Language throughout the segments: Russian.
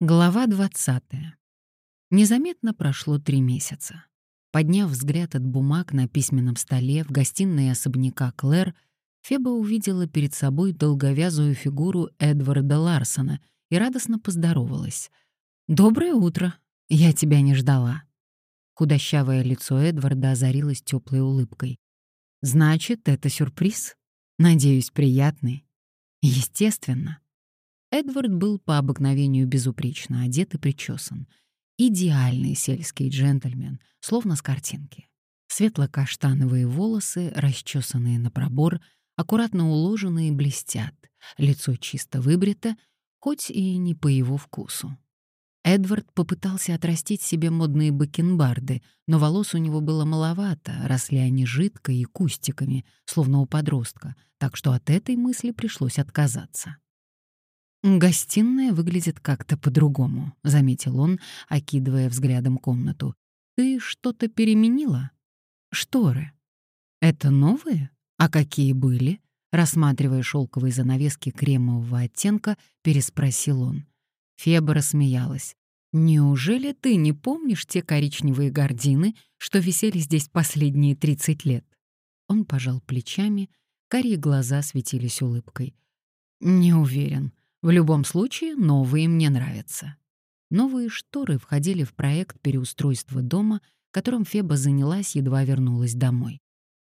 Глава 20. Незаметно прошло три месяца. Подняв взгляд от бумаг на письменном столе в гостиной особняка Клэр, Феба увидела перед собой долговязую фигуру Эдварда Ларсона и радостно поздоровалась. «Доброе утро! Я тебя не ждала!» Худощавое лицо Эдварда озарилось теплой улыбкой. «Значит, это сюрприз? Надеюсь, приятный?» «Естественно!» Эдвард был по обыкновению безупречно одет и причесан. Идеальный сельский джентльмен, словно с картинки. Светло-каштановые волосы, расчесанные на пробор, аккуратно уложенные блестят, лицо чисто выбрито, хоть и не по его вкусу. Эдвард попытался отрастить себе модные бакенбарды, но волос у него было маловато, росли они жидко и кустиками, словно у подростка, так что от этой мысли пришлось отказаться. «Гостиная выглядит как-то по-другому», — заметил он, окидывая взглядом комнату. «Ты что-то переменила?» «Шторы». «Это новые? А какие были?» Рассматривая шелковые занавески кремового оттенка, переспросил он. Феба рассмеялась. «Неужели ты не помнишь те коричневые гардины, что висели здесь последние 30 лет?» Он пожал плечами, карие глаза светились улыбкой. «Не уверен. В любом случае, новые мне нравятся. Новые шторы входили в проект переустройства дома, которым Феба занялась, едва вернулась домой.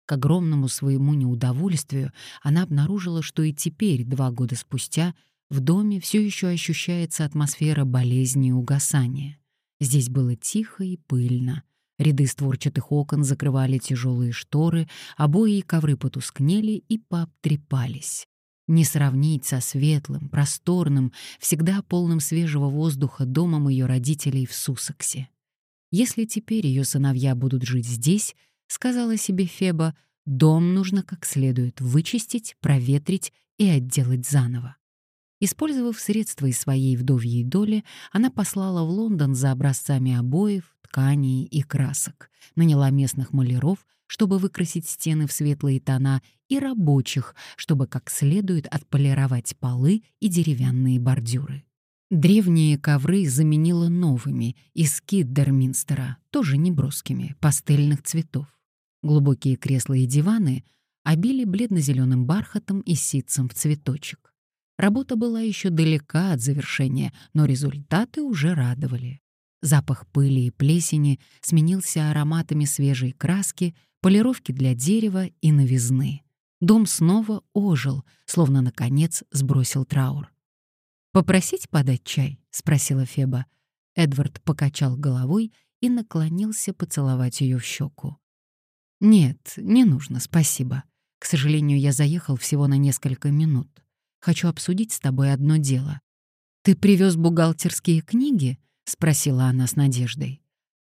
К огромному своему неудовольствию она обнаружила, что и теперь, два года спустя, в доме все еще ощущается атмосфера болезни и угасания. Здесь было тихо и пыльно. Ряды створчатых окон закрывали тяжелые шторы, обои и ковры потускнели и пообтрепались. Не сравнить со светлым, просторным, всегда полным свежего воздуха домом ее родителей в Сусаксе. Если теперь ее сыновья будут жить здесь, сказала себе Феба, дом нужно как следует вычистить, проветрить и отделать заново. Использовав средства из своей вдовьей доли, она послала в Лондон за образцами обоев, тканей и красок, наняла местных маляров, чтобы выкрасить стены в светлые тона, и рабочих, чтобы как следует отполировать полы и деревянные бордюры. Древние ковры заменила новыми из Киддерминстера, тоже неброскими, пастельных цветов. Глубокие кресла и диваны обили бледно-зеленым бархатом и ситцем в цветочек. Работа была еще далека от завершения, но результаты уже радовали. Запах пыли и плесени сменился ароматами свежей краски, полировки для дерева и новизны. Дом снова ожил, словно, наконец, сбросил траур. «Попросить подать чай?» — спросила Феба. Эдвард покачал головой и наклонился поцеловать ее в щеку. «Нет, не нужно, спасибо. К сожалению, я заехал всего на несколько минут. Хочу обсудить с тобой одно дело. Ты привез бухгалтерские книги?» — спросила она с надеждой.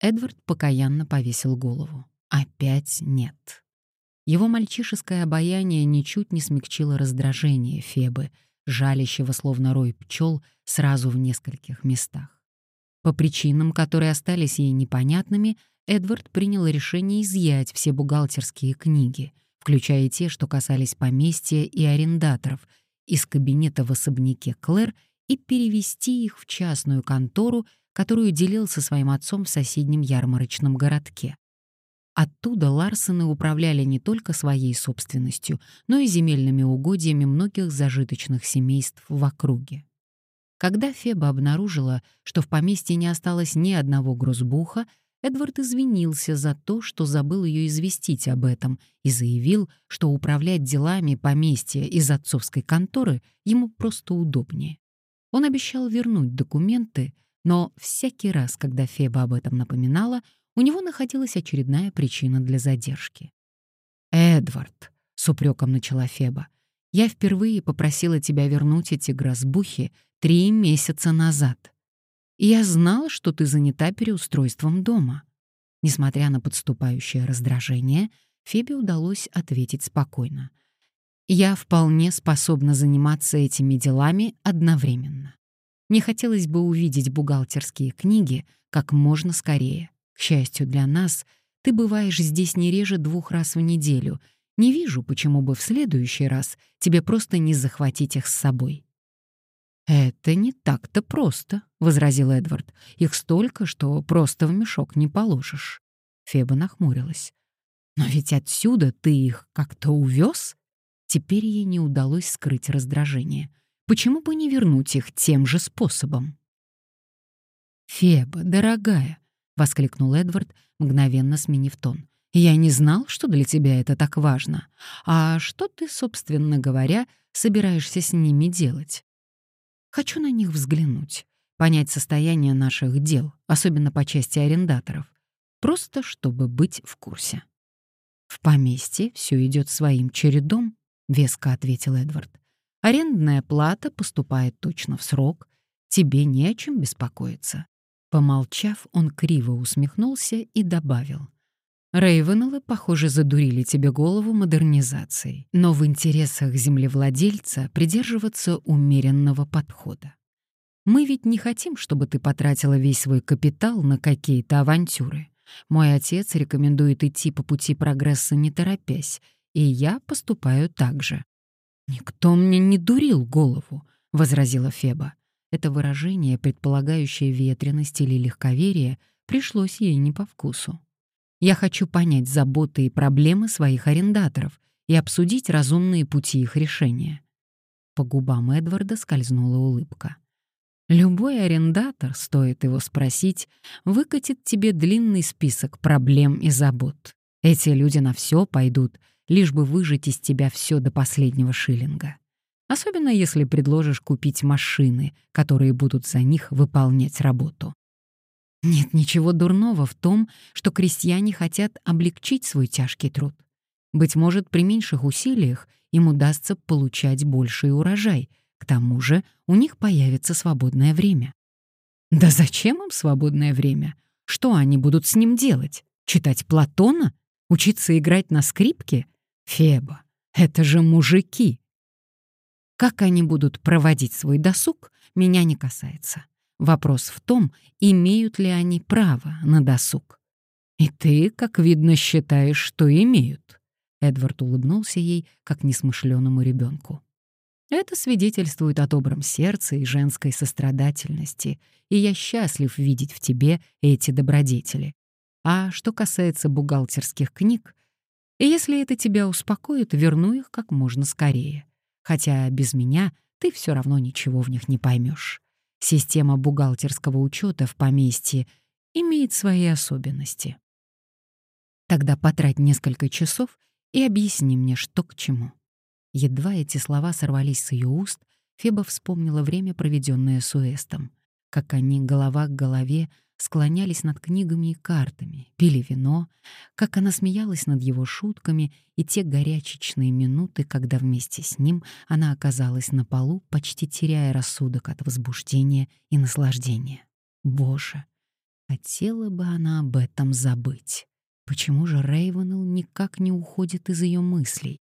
Эдвард покаянно повесил голову. «Опять нет». Его мальчишеское обаяние ничуть не смягчило раздражение Фебы, жалящего словно рой пчел сразу в нескольких местах. По причинам, которые остались ей непонятными, Эдвард принял решение изъять все бухгалтерские книги, включая те, что касались поместья и арендаторов, из кабинета в особняке Клэр и перевести их в частную контору, которую делил со своим отцом в соседнем ярмарочном городке. Оттуда Ларсены управляли не только своей собственностью, но и земельными угодьями многих зажиточных семейств в округе. Когда Феба обнаружила, что в поместье не осталось ни одного грузбуха, Эдвард извинился за то, что забыл ее известить об этом, и заявил, что управлять делами поместья из отцовской конторы ему просто удобнее. Он обещал вернуть документы, но всякий раз, когда Феба об этом напоминала, у него находилась очередная причина для задержки. «Эдвард», — с упреком начала Феба, — «я впервые попросила тебя вернуть эти грозбухи три месяца назад. Я знала, что ты занята переустройством дома. Несмотря на подступающее раздражение, Фебе удалось ответить спокойно. Я вполне способна заниматься этими делами одновременно. Не хотелось бы увидеть бухгалтерские книги как можно скорее. К счастью для нас, ты бываешь здесь не реже двух раз в неделю. Не вижу, почему бы в следующий раз тебе просто не захватить их с собой. «Это не так-то просто», — возразил Эдвард. «Их столько, что просто в мешок не положишь». Феба нахмурилась. «Но ведь отсюда ты их как-то увез?» Теперь ей не удалось скрыть раздражение. Почему бы не вернуть их тем же способом? «Феба, дорогая», — воскликнул Эдвард, мгновенно сменив тон. «Я не знал, что для тебя это так важно. А что ты, собственно говоря, собираешься с ними делать?» «Хочу на них взглянуть, понять состояние наших дел, особенно по части арендаторов, просто чтобы быть в курсе». «В поместье все идет своим чередом», — веско ответил Эдвард. «Арендная плата поступает точно в срок. Тебе не о чем беспокоиться». Помолчав, он криво усмехнулся и добавил. Рейвенеллы, похоже, задурили тебе голову модернизацией, но в интересах землевладельца придерживаться умеренного подхода. Мы ведь не хотим, чтобы ты потратила весь свой капитал на какие-то авантюры. Мой отец рекомендует идти по пути прогресса не торопясь, и я поступаю так же. «Никто мне не дурил голову», — возразила Феба. Это выражение, предполагающее ветренность или легковерие, пришлось ей не по вкусу. «Я хочу понять заботы и проблемы своих арендаторов и обсудить разумные пути их решения». По губам Эдварда скользнула улыбка. Любой арендатор, стоит его спросить, выкатит тебе длинный список проблем и забот. Эти люди на все пойдут, лишь бы выжать из тебя все до последнего шиллинга. Особенно если предложишь купить машины, которые будут за них выполнять работу. Нет ничего дурного в том, что крестьяне хотят облегчить свой тяжкий труд. Быть может, при меньших усилиях им удастся получать больший урожай. К тому же у них появится свободное время. Да зачем им свободное время? Что они будут с ним делать? Читать Платона? Учиться играть на скрипке? Феба, это же мужики. Как они будут проводить свой досуг, меня не касается. Вопрос в том, имеют ли они право на досуг. И ты, как видно, считаешь, что имеют. Эдвард улыбнулся ей, как несмышленому ребенку. Это свидетельствует о добром сердце и женской сострадательности, и я счастлив видеть в тебе эти добродетели. А что касается бухгалтерских книг, если это тебя успокоит, верну их как можно скорее. Хотя без меня ты все равно ничего в них не поймешь. Система бухгалтерского учета в поместье имеет свои особенности. Тогда потрать несколько часов и объясни мне, что к чему. Едва эти слова сорвались с ее уст, Феба вспомнила время, проведенное с Уэстом, как они голова к голове склонялись над книгами и картами, пили вино, как она смеялась над его шутками и те горячечные минуты, когда вместе с ним она оказалась на полу, почти теряя рассудок от возбуждения и наслаждения. Боже, хотела бы она об этом забыть. Почему же Рейвенелл никак не уходит из ее мыслей?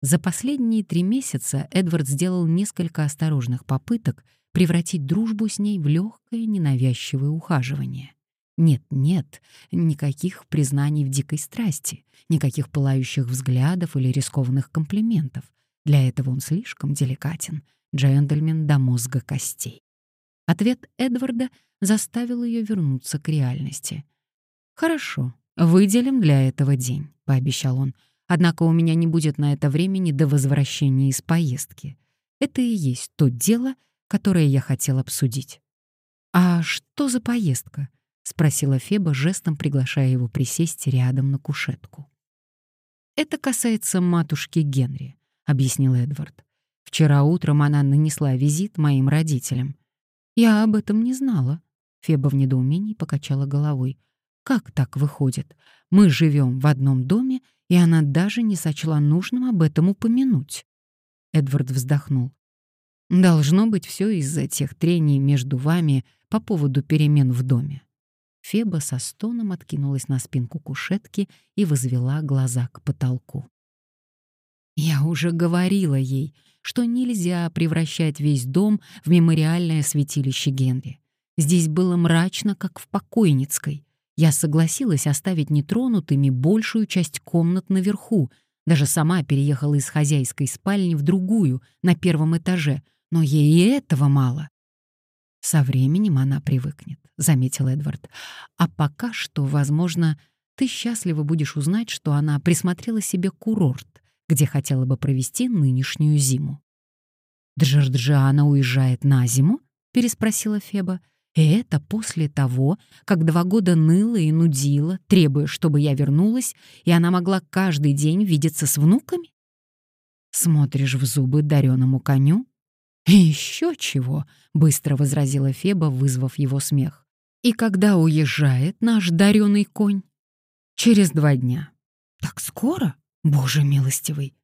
За последние три месяца Эдвард сделал несколько осторожных попыток превратить дружбу с ней в легкое ненавязчивое ухаживание. Нет-нет, никаких признаний в дикой страсти, никаких пылающих взглядов или рискованных комплиментов. Для этого он слишком деликатен, джентльмен до мозга костей. Ответ Эдварда заставил ее вернуться к реальности. «Хорошо, выделим для этого день», — пообещал он. «Однако у меня не будет на это времени до возвращения из поездки. Это и есть то дело, которое я хотел обсудить. «А что за поездка?» — спросила Феба, жестом приглашая его присесть рядом на кушетку. «Это касается матушки Генри», — объяснил Эдвард. «Вчера утром она нанесла визит моим родителям. Я об этом не знала». Феба в недоумении покачала головой. «Как так выходит? Мы живем в одном доме, и она даже не сочла нужным об этом упомянуть». Эдвард вздохнул. Должно быть все из-за тех трений между вами по поводу перемен в доме. Феба со стоном откинулась на спинку кушетки и возвела глаза к потолку. Я уже говорила ей, что нельзя превращать весь дом в мемориальное святилище Генри. Здесь было мрачно, как в покойницкой. Я согласилась оставить нетронутыми большую часть комнат наверху, даже сама переехала из хозяйской спальни в другую, на первом этаже, но ей и этого мало. Со временем она привыкнет, заметил Эдвард. А пока что, возможно, ты счастливо будешь узнать, что она присмотрела себе курорт, где хотела бы провести нынешнюю зиму. «Джорджиана уезжает на зиму?» — переспросила Феба. «И это после того, как два года ныла и нудила, требуя, чтобы я вернулась, и она могла каждый день видеться с внуками?» «Смотришь в зубы дареному коню?» «Еще чего!» — быстро возразила Феба, вызвав его смех. «И когда уезжает наш дареный конь?» «Через два дня». «Так скоро? Боже милостивый!»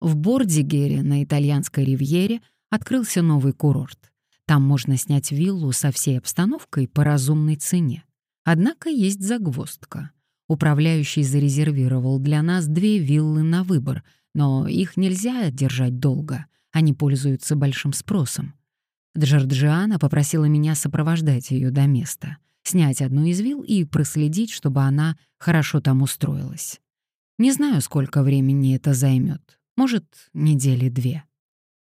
В Бордигере на итальянской ривьере открылся новый курорт. Там можно снять виллу со всей обстановкой по разумной цене. Однако есть загвоздка. Управляющий зарезервировал для нас две виллы на выбор, но их нельзя держать долго. Они пользуются большим спросом. Джорджиана попросила меня сопровождать ее до места, снять одну из вилл и проследить, чтобы она хорошо там устроилась. Не знаю, сколько времени это займет может, недели две.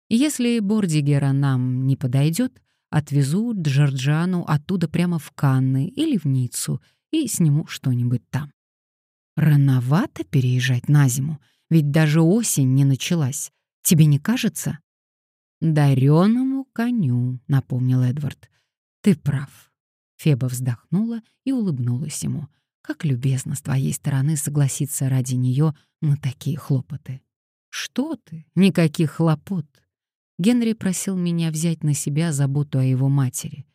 Если Бордигера нам не подойдет, отвезу Джорджану оттуда прямо в Канны или в Ниццу и сниму что-нибудь там. Рановато переезжать на зиму, ведь даже осень не началась. Тебе не кажется? Дареному коню, напомнил Эдвард. Ты прав. Феба вздохнула и улыбнулась ему. Как любезно с твоей стороны согласиться ради нее на такие хлопоты. «Что ты? Никаких хлопот!» Генри просил меня взять на себя заботу о его матери.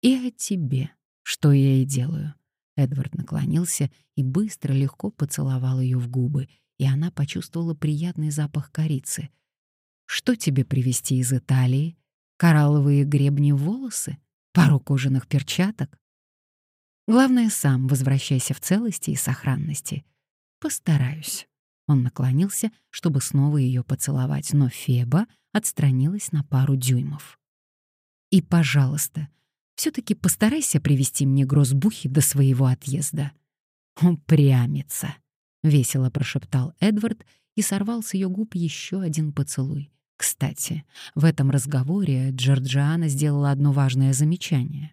«И о тебе, что я и делаю». Эдвард наклонился и быстро, легко поцеловал ее в губы, и она почувствовала приятный запах корицы. «Что тебе привезти из Италии? Коралловые гребни волосы? Пару кожаных перчаток?» «Главное, сам возвращайся в целости и сохранности. Постараюсь». Он наклонился, чтобы снова ее поцеловать, но Феба отстранилась на пару дюймов. «И, пожалуйста, все-таки постарайся привести мне грозбухи до своего отъезда». «Упрямится», — весело прошептал Эдвард и сорвал с ее губ еще один поцелуй. Кстати, в этом разговоре Джорджиана сделала одно важное замечание.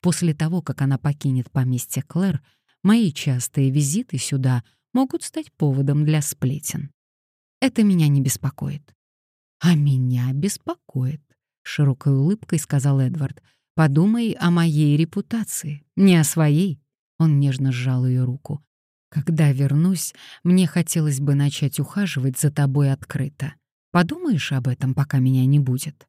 После того, как она покинет поместье Клэр, мои частые визиты сюда — могут стать поводом для сплетен. Это меня не беспокоит. А меня беспокоит, широкой улыбкой сказал Эдвард. Подумай о моей репутации, не о своей. Он нежно сжал ее руку. Когда вернусь, мне хотелось бы начать ухаживать за тобой открыто. Подумаешь об этом, пока меня не будет.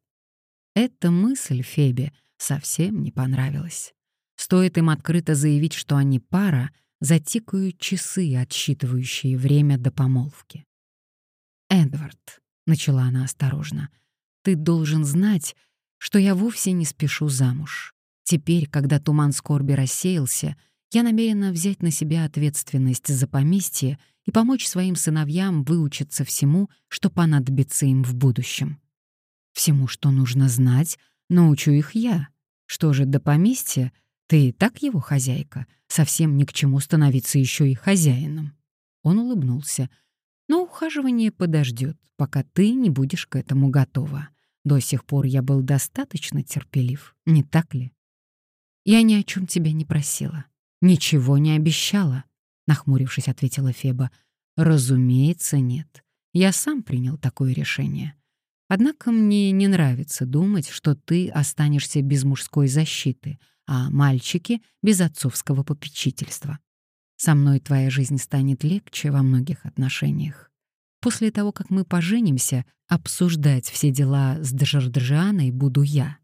Эта мысль Фебе совсем не понравилась. Стоит им открыто заявить, что они пара, затикают часы, отсчитывающие время до помолвки. «Эдвард», — начала она осторожно, — «ты должен знать, что я вовсе не спешу замуж. Теперь, когда туман скорби рассеялся, я намерена взять на себя ответственность за поместье и помочь своим сыновьям выучиться всему, что понадобится им в будущем. Всему, что нужно знать, научу их я. Что же до поместья, ты и так его хозяйка, совсем ни к чему становиться еще и хозяином. Он улыбнулся. Но ухаживание подождет, пока ты не будешь к этому готова. До сих пор я был достаточно терпелив, не так ли? Я ни о чем тебя не просила, ничего не обещала, нахмурившись, ответила Феба. Разумеется, нет. Я сам принял такое решение. Однако мне не нравится думать, что ты останешься без мужской защиты — а мальчики — без отцовского попечительства. Со мной твоя жизнь станет легче во многих отношениях. После того, как мы поженимся, обсуждать все дела с Джорджианой буду я.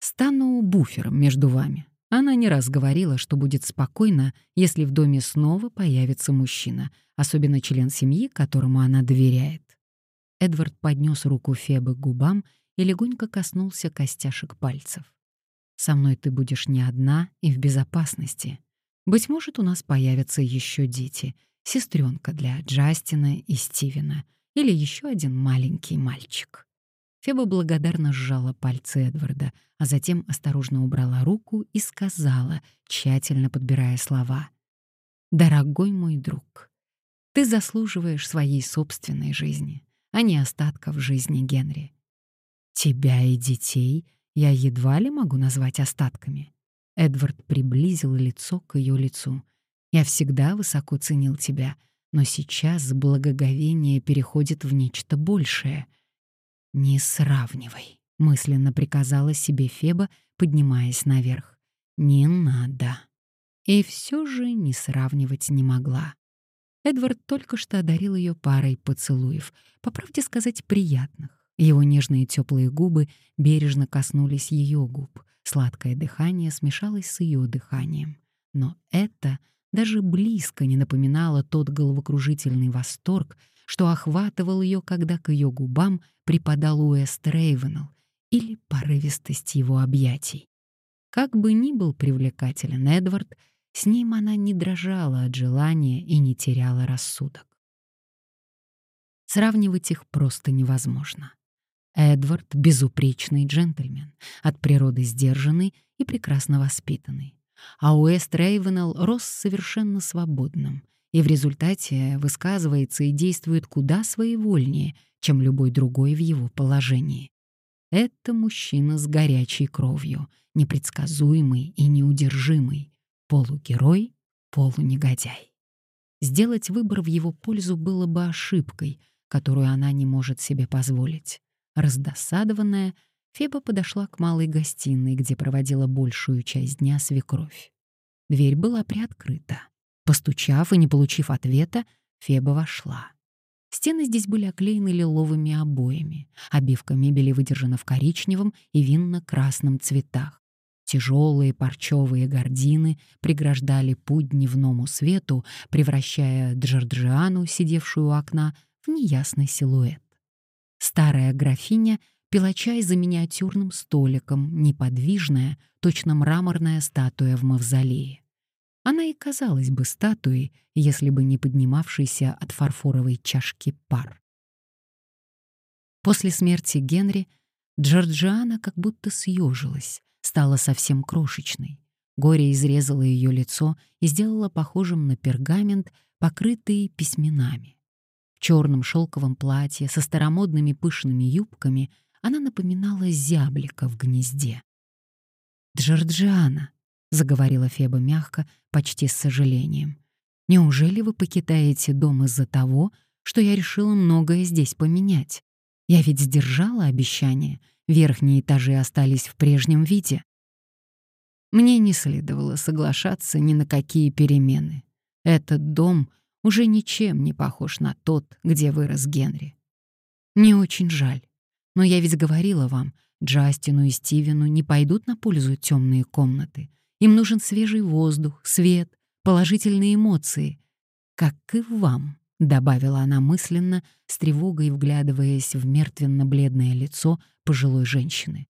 Стану буфером между вами. Она не раз говорила, что будет спокойно, если в доме снова появится мужчина, особенно член семьи, которому она доверяет. Эдвард поднес руку Фебы к губам и легонько коснулся костяшек пальцев. Со мной ты будешь не одна и в безопасности. Быть может, у нас появятся еще дети, сестренка для Джастина и Стивена или еще один маленький мальчик. Феба благодарно сжала пальцы Эдварда, а затем осторожно убрала руку и сказала, тщательно подбирая слова. «Дорогой мой друг, ты заслуживаешь своей собственной жизни, а не остатков жизни Генри. «Тебя и детей я едва ли могу назвать остатками». Эдвард приблизил лицо к ее лицу. «Я всегда высоко ценил тебя, но сейчас благоговение переходит в нечто большее. Не сравнивай», — мысленно приказала себе Феба, поднимаясь наверх. «Не надо». И все же не сравнивать не могла. Эдвард только что одарил ее парой поцелуев, по правде сказать, приятных. Его нежные теплые губы бережно коснулись ее губ, сладкое дыхание смешалось с ее дыханием. Но это даже близко не напоминало тот головокружительный восторг, что охватывал ее, когда к ее губам припадал Уэст Рейвенелл, или порывистость его объятий. Как бы ни был привлекателен Эдвард, с ним она не дрожала от желания и не теряла рассудок. Сравнивать их просто невозможно. Эдвард — безупречный джентльмен, от природы сдержанный и прекрасно воспитанный. А Уэст Рейвенелл рос совершенно свободным и в результате высказывается и действует куда своевольнее, чем любой другой в его положении. Это мужчина с горячей кровью, непредсказуемый и неудержимый, полугерой, полунегодяй. Сделать выбор в его пользу было бы ошибкой, которую она не может себе позволить. Раздосадованная, Феба подошла к малой гостиной, где проводила большую часть дня свекровь. Дверь была приоткрыта. Постучав и не получив ответа, Феба вошла. Стены здесь были оклеены лиловыми обоями, обивка мебели выдержана в коричневом и винно-красном цветах. Тяжелые парчевые гардины преграждали путь дневному свету, превращая Джорджиану, сидевшую у окна, в неясный силуэт. Старая графиня пила чай за миниатюрным столиком, неподвижная, точно мраморная статуя в мавзолее. Она и казалась бы статуей, если бы не поднимавшийся от фарфоровой чашки пар. После смерти Генри Джорджиана как будто съежилась, стала совсем крошечной. Горе изрезало ее лицо и сделало похожим на пергамент, покрытый письменами. В черном шелковом платье со старомодными пышными юбками она напоминала зяблика в гнезде. «Джорджиана», — заговорила Феба мягко, почти с сожалением. «Неужели вы покидаете дом из-за того, что я решила многое здесь поменять? Я ведь сдержала обещание, верхние этажи остались в прежнем виде». Мне не следовало соглашаться ни на какие перемены. Этот дом уже ничем не похож на тот, где вырос Генри. Мне очень жаль, но я ведь говорила вам, Джастину и Стивену не пойдут на пользу темные комнаты. Им нужен свежий воздух, свет, положительные эмоции. Как и вам, добавила она мысленно, с тревогой вглядываясь в мертвенно-бледное лицо пожилой женщины.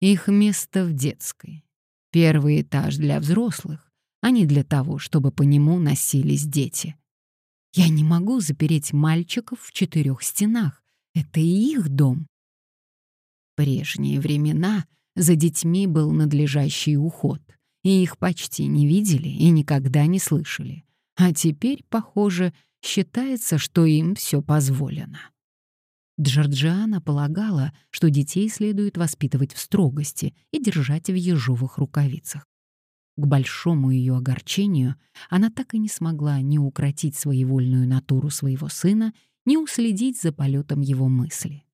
Их место в детской. Первый этаж для взрослых, а не для того, чтобы по нему носились дети. Я не могу запереть мальчиков в четырех стенах. Это и их дом. Прежние времена за детьми был надлежащий уход, и их почти не видели и никогда не слышали. А теперь, похоже, считается, что им все позволено. Джорджиана полагала, что детей следует воспитывать в строгости и держать в ежовых рукавицах. К большому ее огорчению она так и не смогла ни укротить своевольную натуру своего сына, ни уследить за полетом его мысли.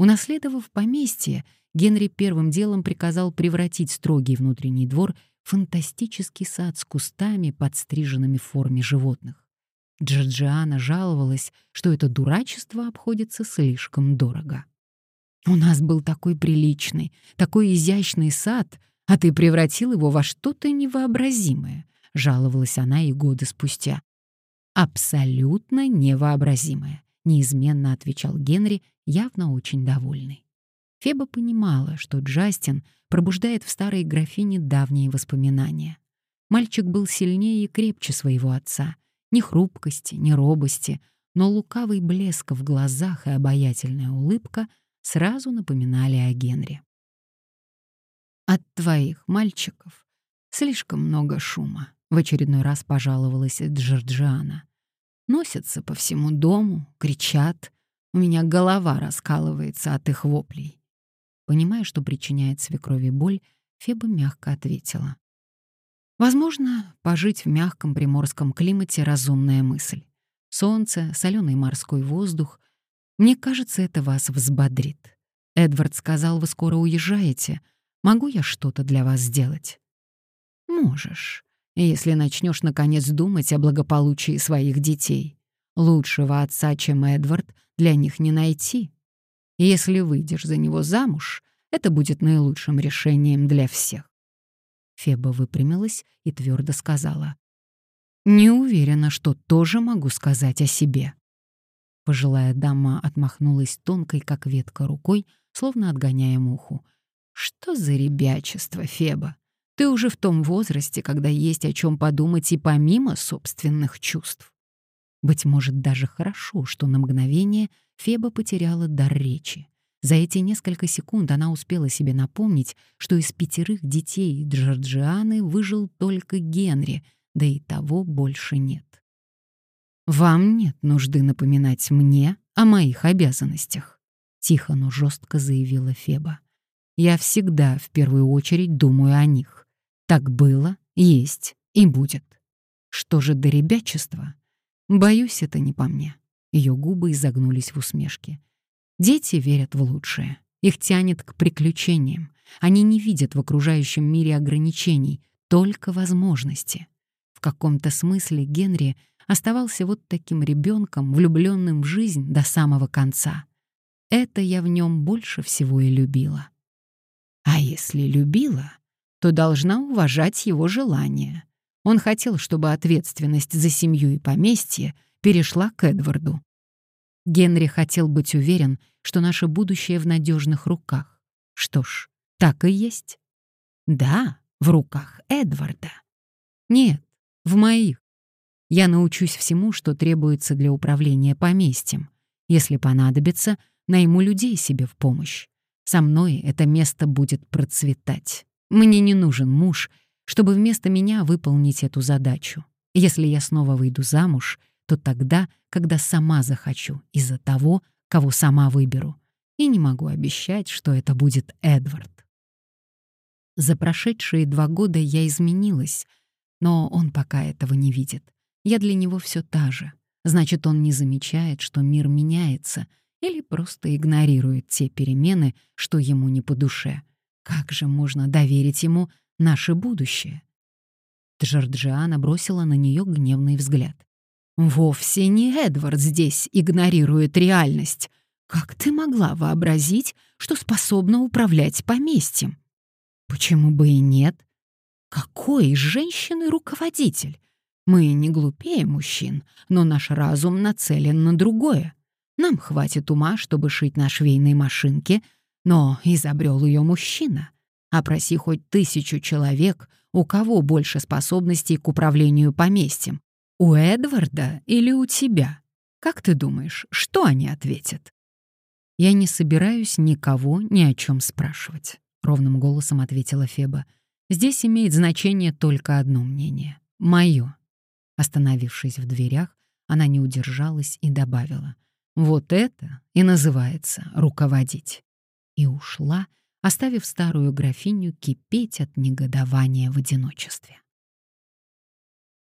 Унаследовав поместье, Генри первым делом приказал превратить строгий внутренний двор в фантастический сад с кустами, подстриженными в форме животных. Джорджиана жаловалась, что это дурачество обходится слишком дорого. «У нас был такой приличный, такой изящный сад, а ты превратил его во что-то невообразимое», — жаловалась она и годы спустя. «Абсолютно невообразимое», — неизменно отвечал Генри, явно очень довольный. Феба понимала, что Джастин пробуждает в старой графине давние воспоминания. Мальчик был сильнее и крепче своего отца. Ни хрупкости, ни робости, но лукавый блеск в глазах и обаятельная улыбка сразу напоминали о Генри. «От твоих мальчиков слишком много шума», — в очередной раз пожаловалась Джорджиана. «Носятся по всему дому, кричат. У меня голова раскалывается от их воплей. Понимая, что причиняет свекрови боль, Феба мягко ответила. Возможно, пожить в мягком приморском климате — разумная мысль. Солнце, соленый морской воздух. Мне кажется, это вас взбодрит. Эдвард сказал, вы скоро уезжаете. Могу я что-то для вас сделать? Можешь, если начнешь наконец думать о благополучии своих детей. Лучшего отца, чем Эдвард, для них не найти. Если выйдешь за него замуж, это будет наилучшим решением для всех. Феба выпрямилась и твердо сказала. «Не уверена, что тоже могу сказать о себе». Пожилая дама отмахнулась тонкой, как ветка, рукой, словно отгоняя муху. «Что за ребячество, Феба? Ты уже в том возрасте, когда есть о чем подумать и помимо собственных чувств». Быть может, даже хорошо, что на мгновение Феба потеряла дар речи. За эти несколько секунд она успела себе напомнить, что из пятерых детей Джорджианы выжил только Генри, да и того больше нет. «Вам нет нужды напоминать мне о моих обязанностях», — тихо, но жестко заявила Феба. «Я всегда в первую очередь думаю о них. Так было, есть и будет. Что же до ребячества? Боюсь, это не по мне». Ее губы изогнулись в усмешке. Дети верят в лучшее. Их тянет к приключениям. Они не видят в окружающем мире ограничений, только возможности. В каком-то смысле Генри оставался вот таким ребенком, влюбленным в жизнь до самого конца. Это я в нем больше всего и любила. А если любила, то должна уважать его желания. Он хотел, чтобы ответственность за семью и поместье перешла к Эдварду. Генри хотел быть уверен, что наше будущее в надежных руках. Что ж, так и есть. Да, в руках Эдварда. Нет, в моих. Я научусь всему, что требуется для управления поместьем. Если понадобится, найму людей себе в помощь. Со мной это место будет процветать. Мне не нужен муж, чтобы вместо меня выполнить эту задачу. Если я снова выйду замуж, то тогда, когда сама захочу, из-за того, кого сама выберу. И не могу обещать, что это будет Эдвард. За прошедшие два года я изменилась, но он пока этого не видит. Я для него все та же. Значит, он не замечает, что мир меняется, или просто игнорирует те перемены, что ему не по душе. Как же можно доверить ему наше будущее? Джорджиана бросила на нее гневный взгляд. Вовсе не Эдвард здесь игнорирует реальность. Как ты могла вообразить, что способна управлять поместьем? Почему бы и нет? Какой женщины руководитель? Мы не глупее мужчин, но наш разум нацелен на другое. Нам хватит ума, чтобы шить на швейной машинке, но изобрел ее мужчина. Опроси хоть тысячу человек, у кого больше способностей к управлению поместьем. У Эдварда или у тебя? Как ты думаешь, что они ответят? Я не собираюсь никого ни о чем спрашивать, ровным голосом ответила Феба. Здесь имеет значение только одно мнение — мое. Остановившись в дверях, она не удержалась и добавила: "Вот это и называется руководить". И ушла, оставив старую графиню кипеть от негодования в одиночестве.